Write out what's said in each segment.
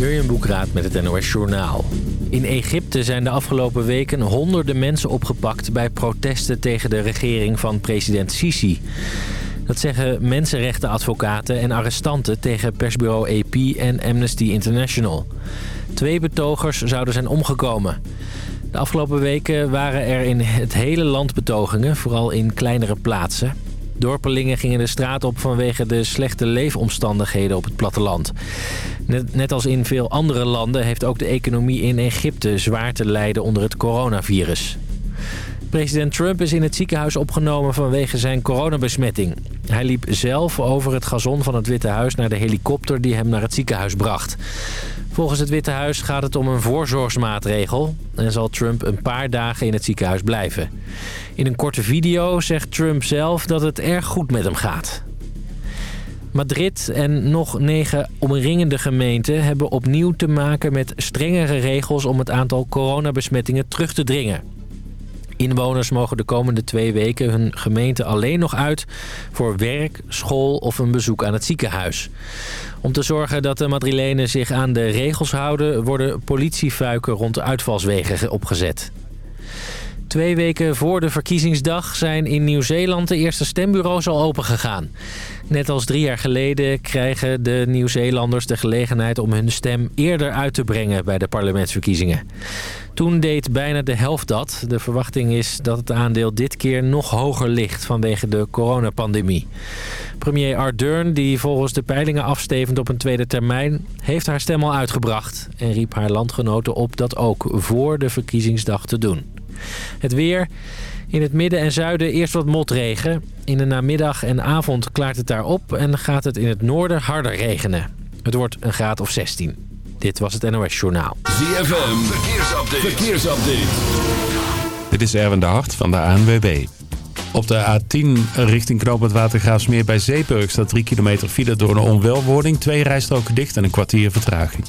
Jurjen Boekraat met het NOS Journaal. In Egypte zijn de afgelopen weken honderden mensen opgepakt... bij protesten tegen de regering van president Sisi. Dat zeggen mensenrechtenadvocaten en arrestanten... tegen persbureau AP en Amnesty International. Twee betogers zouden zijn omgekomen. De afgelopen weken waren er in het hele land betogingen... vooral in kleinere plaatsen. Dorpelingen gingen de straat op vanwege de slechte leefomstandigheden op het platteland. Net, net, als in veel andere landen heeft ook de economie in Egypte zwaar te lijden onder het coronavirus. President Trump is in het ziekenhuis opgenomen vanwege zijn coronabesmetting. Hij liep zelf over het gazon van het Witte Huis naar de helikopter die hem naar het ziekenhuis bracht. Volgens het Witte Huis gaat het om een voorzorgsmaatregel... en zal Trump een paar dagen in het ziekenhuis blijven. In een korte video zegt Trump zelf dat het erg goed met hem gaat. Madrid en nog negen omringende gemeenten hebben opnieuw te maken met strengere regels... om het aantal coronabesmettingen terug te dringen. Inwoners mogen de komende twee weken hun gemeente alleen nog uit... voor werk, school of een bezoek aan het ziekenhuis. Om te zorgen dat de Madrilenen zich aan de regels houden... worden politiefuiken rond de uitvalswegen opgezet. Twee weken voor de verkiezingsdag zijn in Nieuw-Zeeland de eerste stembureaus al opengegaan. Net als drie jaar geleden krijgen de Nieuw-Zeelanders de gelegenheid om hun stem eerder uit te brengen bij de parlementsverkiezingen. Toen deed bijna de helft dat. De verwachting is dat het aandeel dit keer nog hoger ligt vanwege de coronapandemie. Premier Ardern, die volgens de peilingen afstevend op een tweede termijn... heeft haar stem al uitgebracht en riep haar landgenoten op dat ook voor de verkiezingsdag te doen. Het weer... In het midden en zuiden eerst wat motregen. In de namiddag en avond klaart het daar op en gaat het in het noorden harder regenen. Het wordt een graad of 16. Dit was het NOS Journaal. ZFM, verkeersupdate. verkeersupdate. Dit is Erwin de Hart van de ANWB. Op de A10 richting Knoopend Watergraafsmeer bij Zeeburg staat 3 kilometer file door een onwelwording. Twee rijstroken dicht en een kwartier vertraging.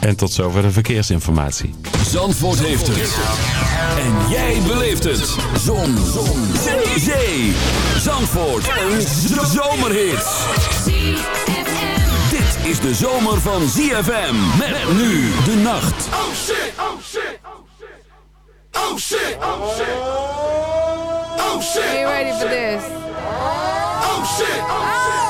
En tot zover de verkeersinformatie. Zandvoort heeft het. En jij beleeft het. Zon. Zon. Zee. Zandvoort. Een zomerhit is de zomer van ZFM. Met nu de nacht. Oh shit, oh shit, oh shit. Oh shit, oh shit. Oh shit. Are you ready for this? Oh shit, oh shit.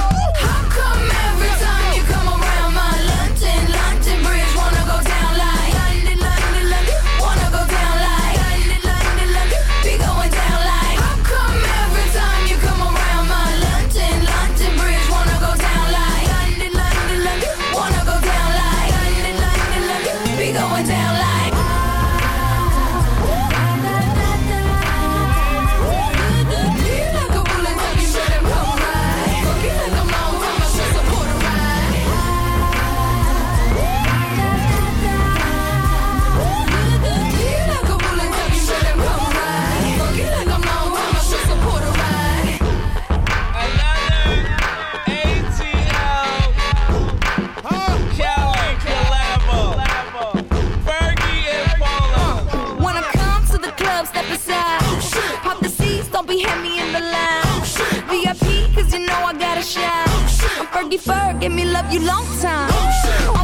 defer. Give me love you long time.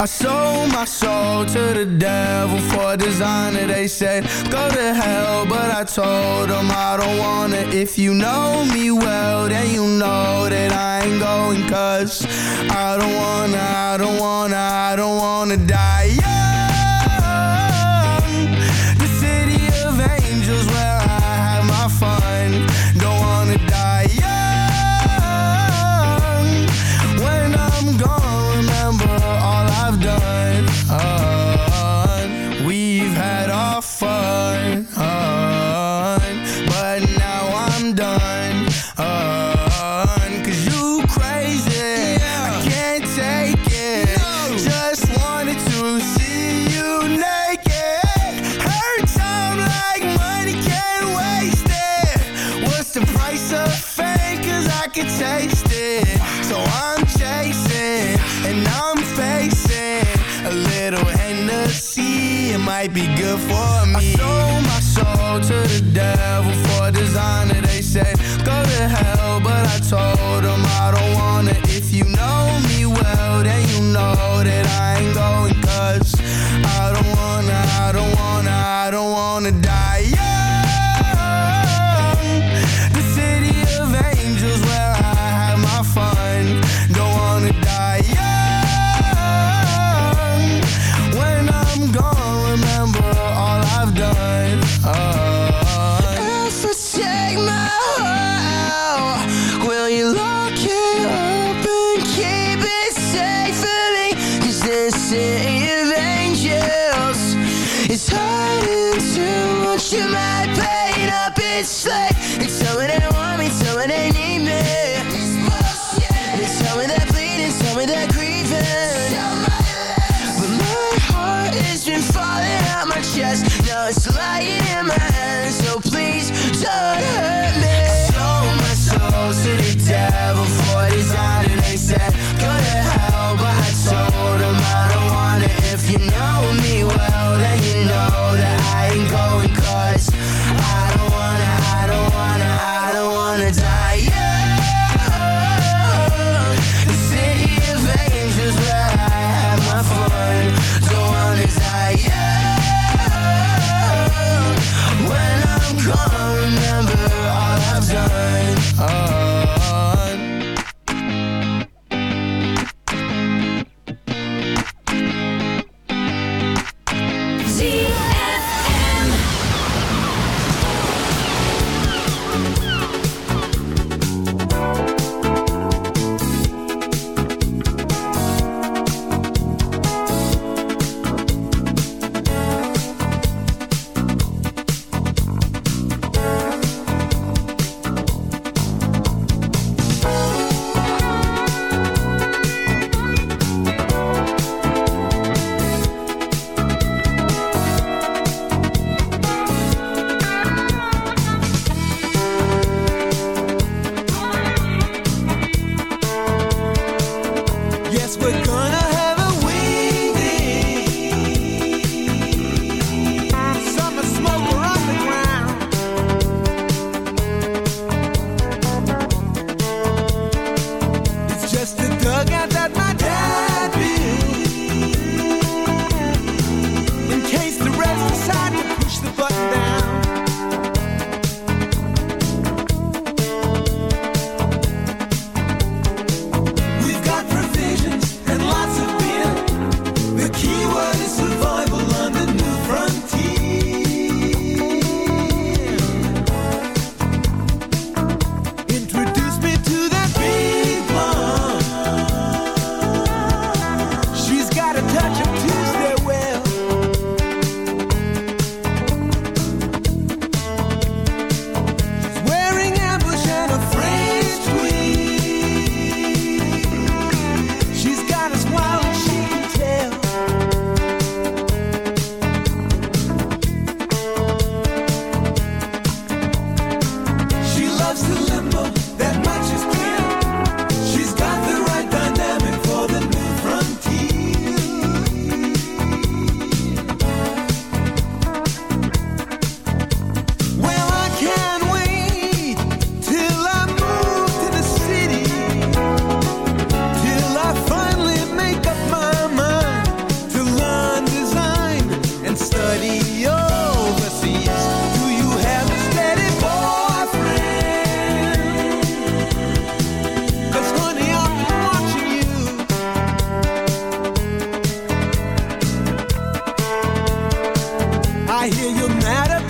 I sold my soul to the devil for a designer. They said, go to hell, but I told them I don't want it. If you know me well, then you know that I ain't going, cause I don't wanna, I don't wanna, I don't wanna die. I hear you're mad about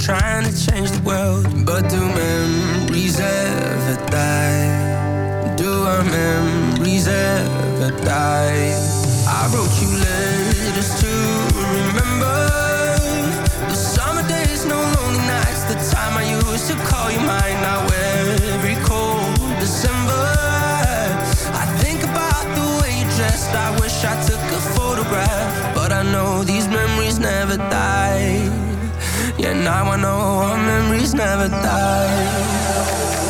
Trying to change the world. But do memories ever die? Do our memories ever die? I wrote you Now I know all memories never die.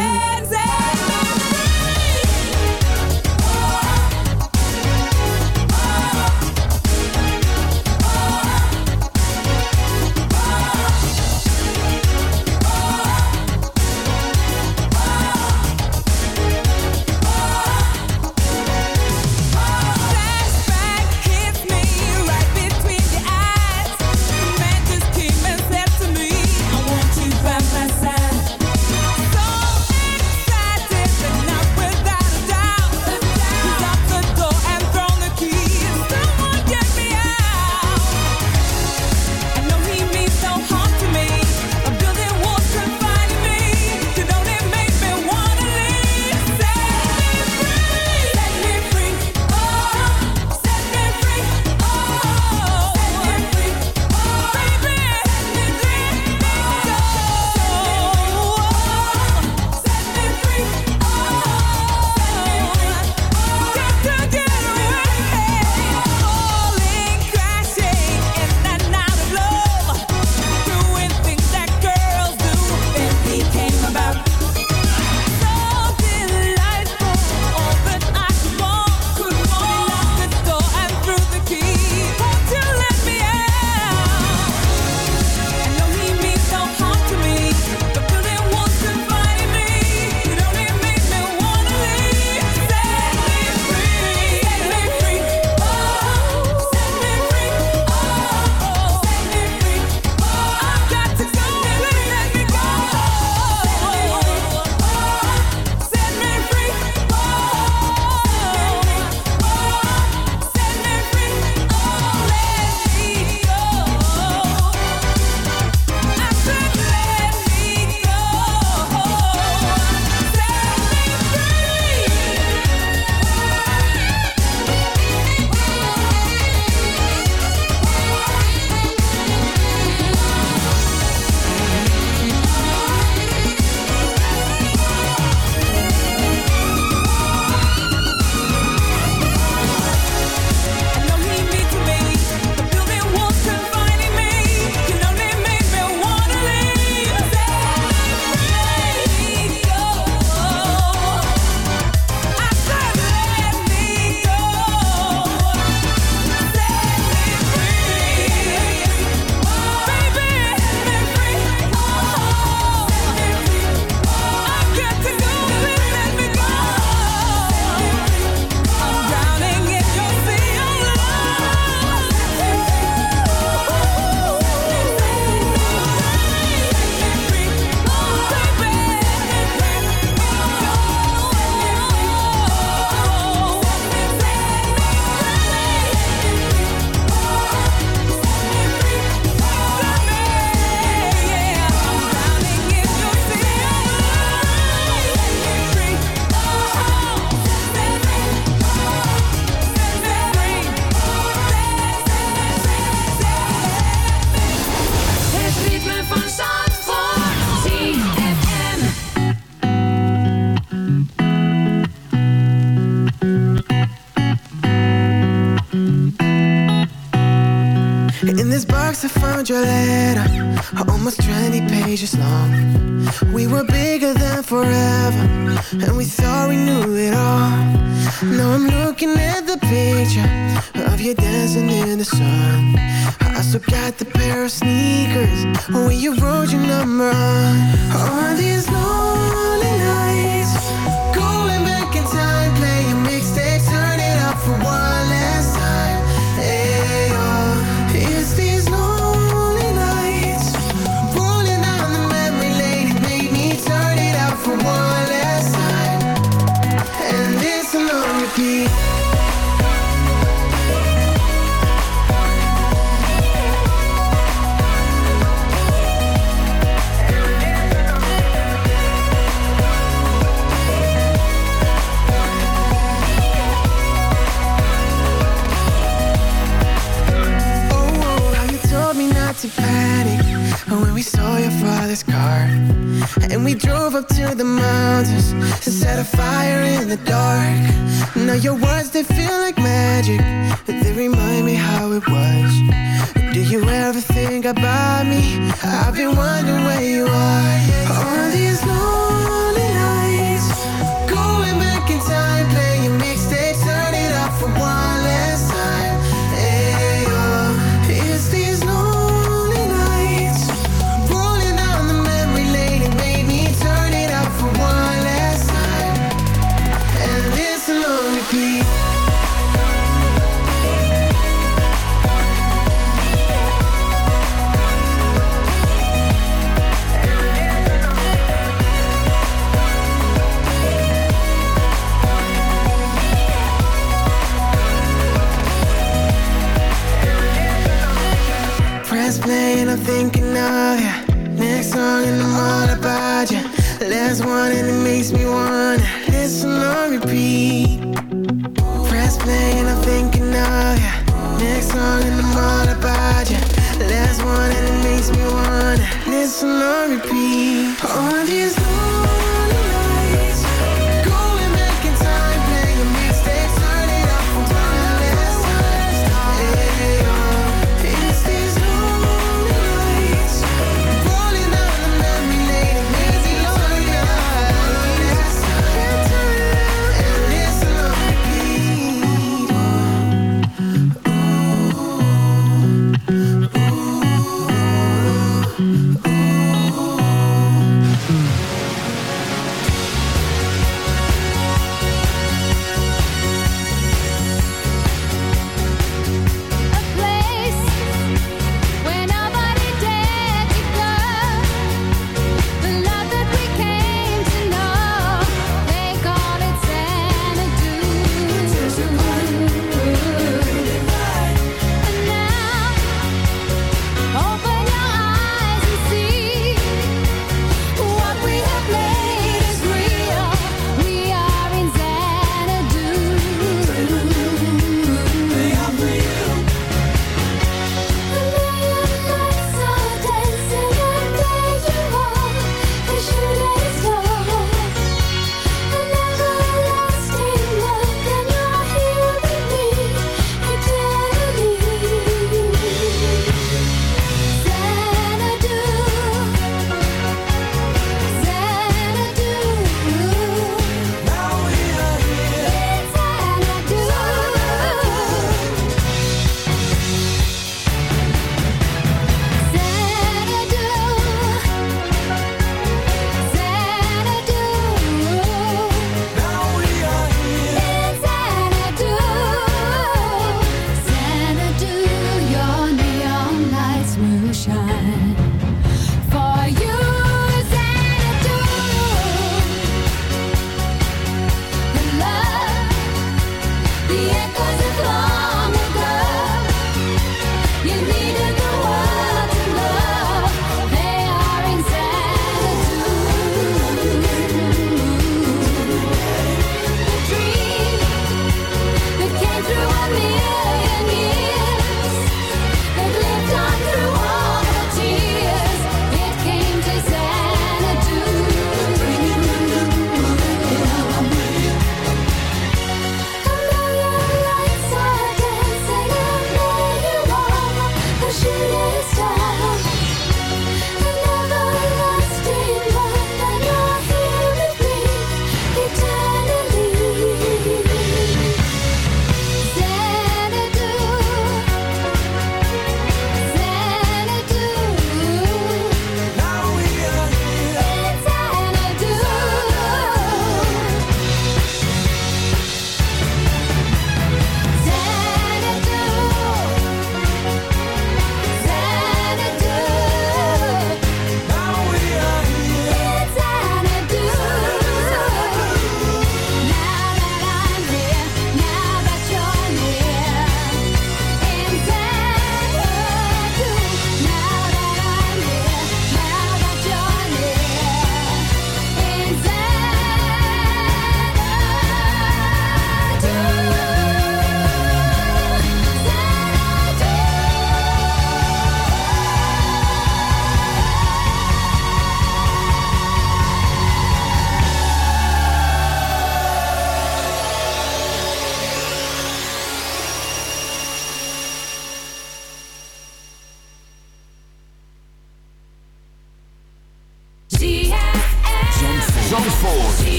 Just long. We were bigger than forever And we thought we knew it all. Now I'm looking at the picture Of you dancing in the sun. I still got the pair of sneakers where you wrote your number on. All these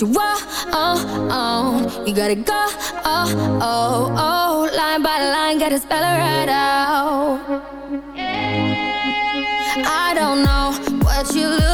phone. But you won't, oh, oh. you gotta go. Oh, oh, oh. Line by line, gotta spell it right out. I don't know what you're looking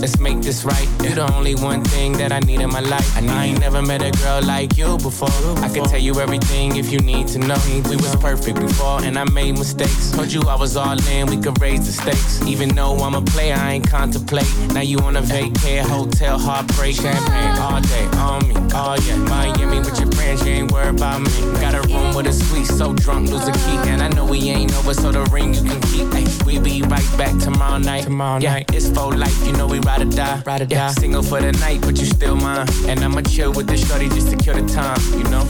let's make this right. You're the only one thing that I need in my life. I, ain't never met a girl like you before. I can tell you everything if you need to know. We was perfect before, and I made mistakes. Told you I was all in, we could raise the stakes. Even though I'm a player, I ain't contemplate. Now you on a vacay, hotel, heartbreak, champagne all day on me. Oh yeah, Miami with your friends, you ain't worried about me. Got a room with a suite, so drunk, lose a key. And I know we ain't over, so the ring you can keep. Ay, we be right back tomorrow night. Tomorrow yeah, night. it's for life, you know we ride or die. Ride or die. Single for the night, but you still mine. And I'ma chill with this shorty just to kill the time, you know.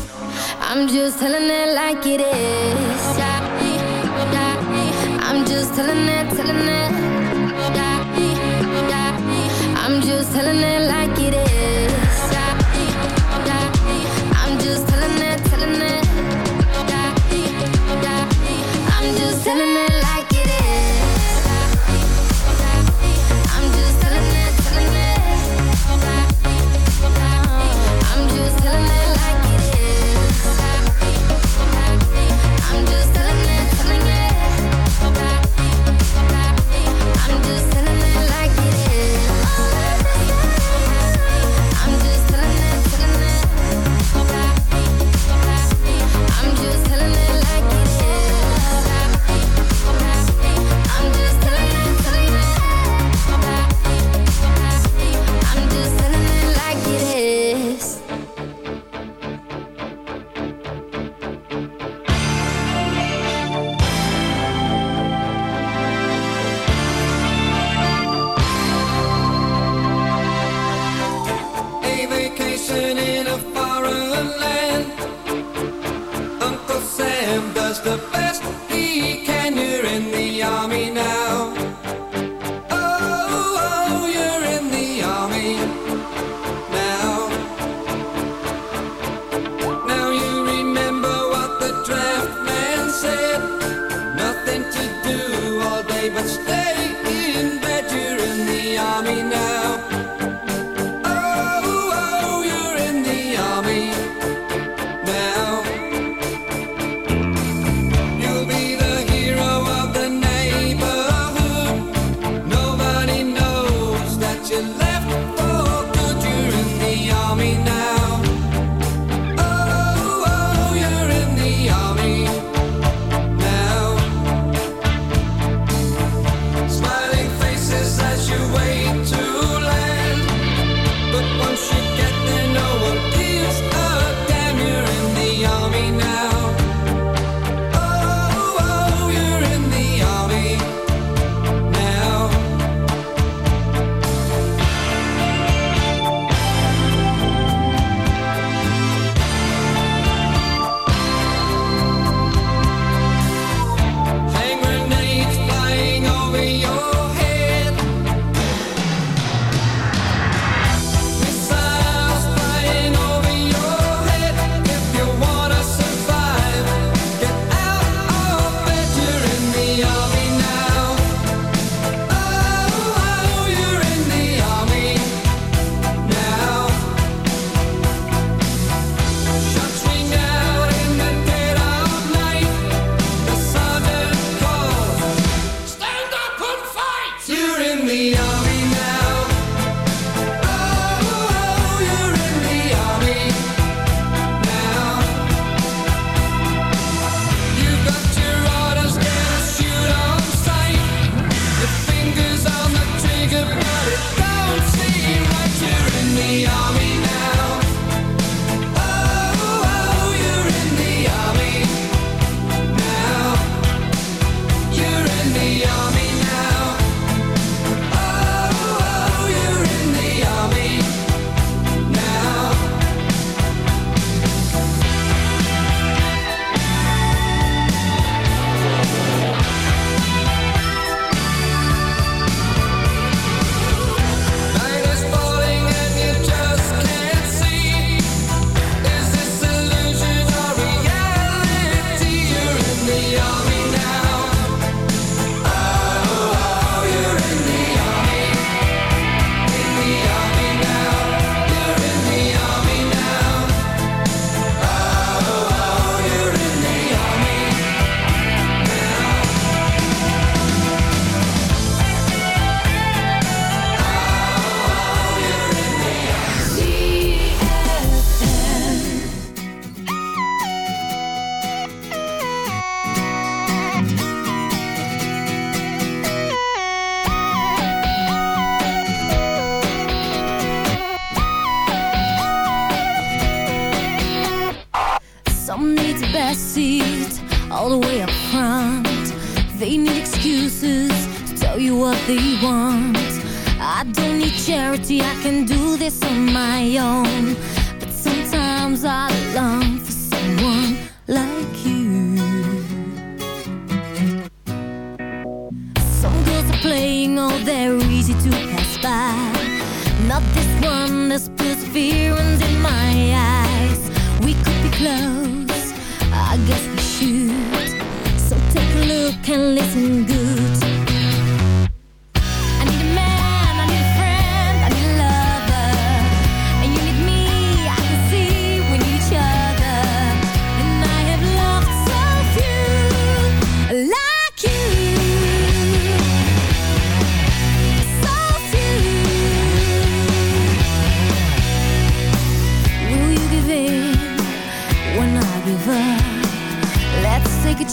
I'm just telling it like it is. I'm just telling it, telling it.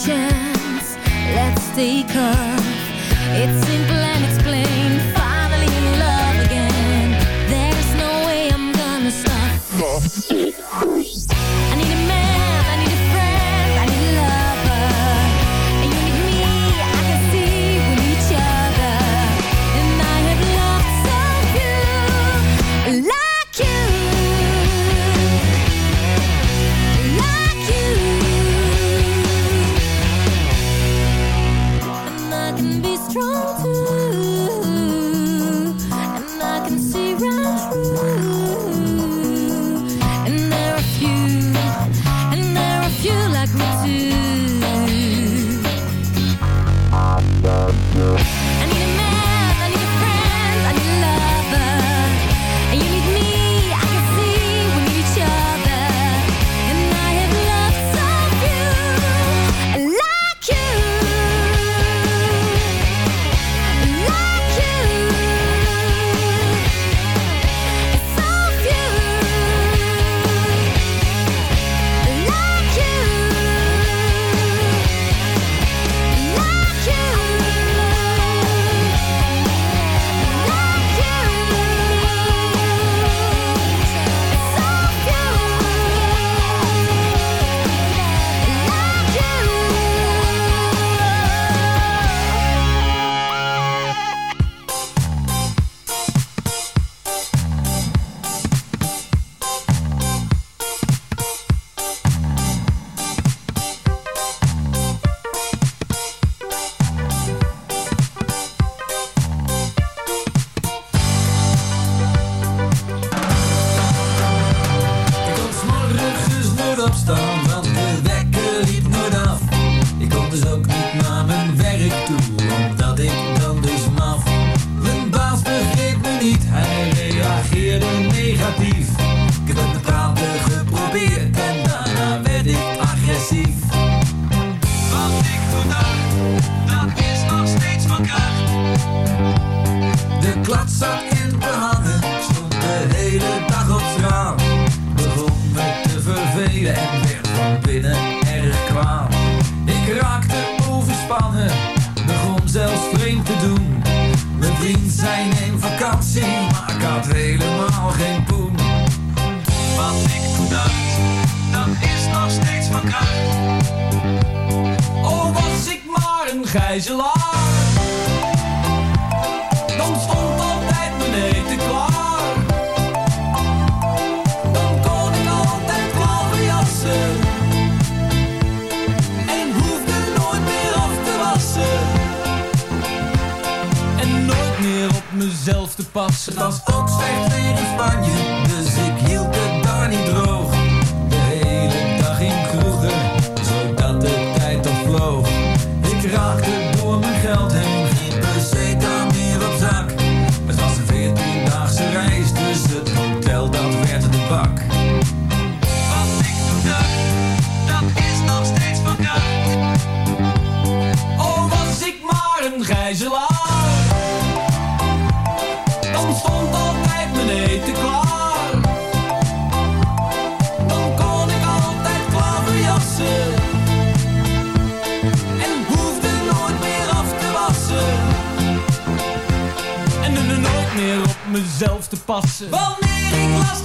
Chance. Let's take off. It's simple passen. Wanneer ik last